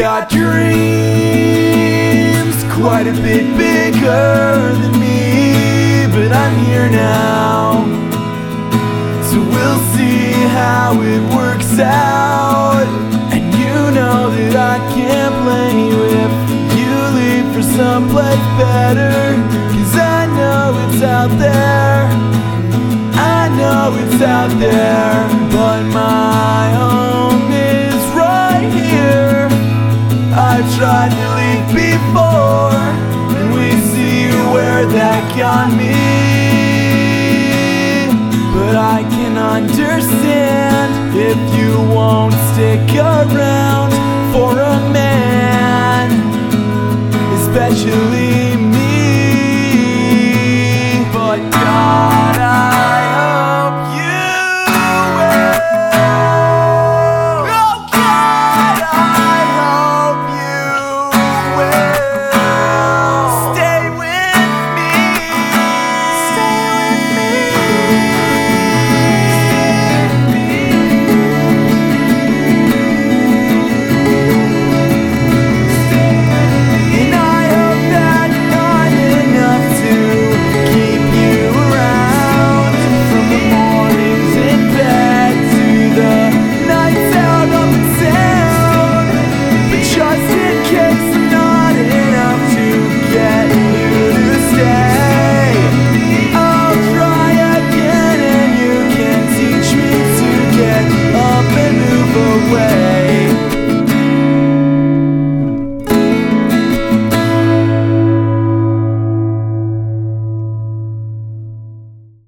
got dreams quite a bit bigger than me, but I'm here now. So we'll see how it works out. And you know that I can't blame you if you leave for someplace better. Cause I know it's out there. I know it's out there, but my tried to leave before, and we see where that got me. But I can understand if you won't stick around for a man, especially me.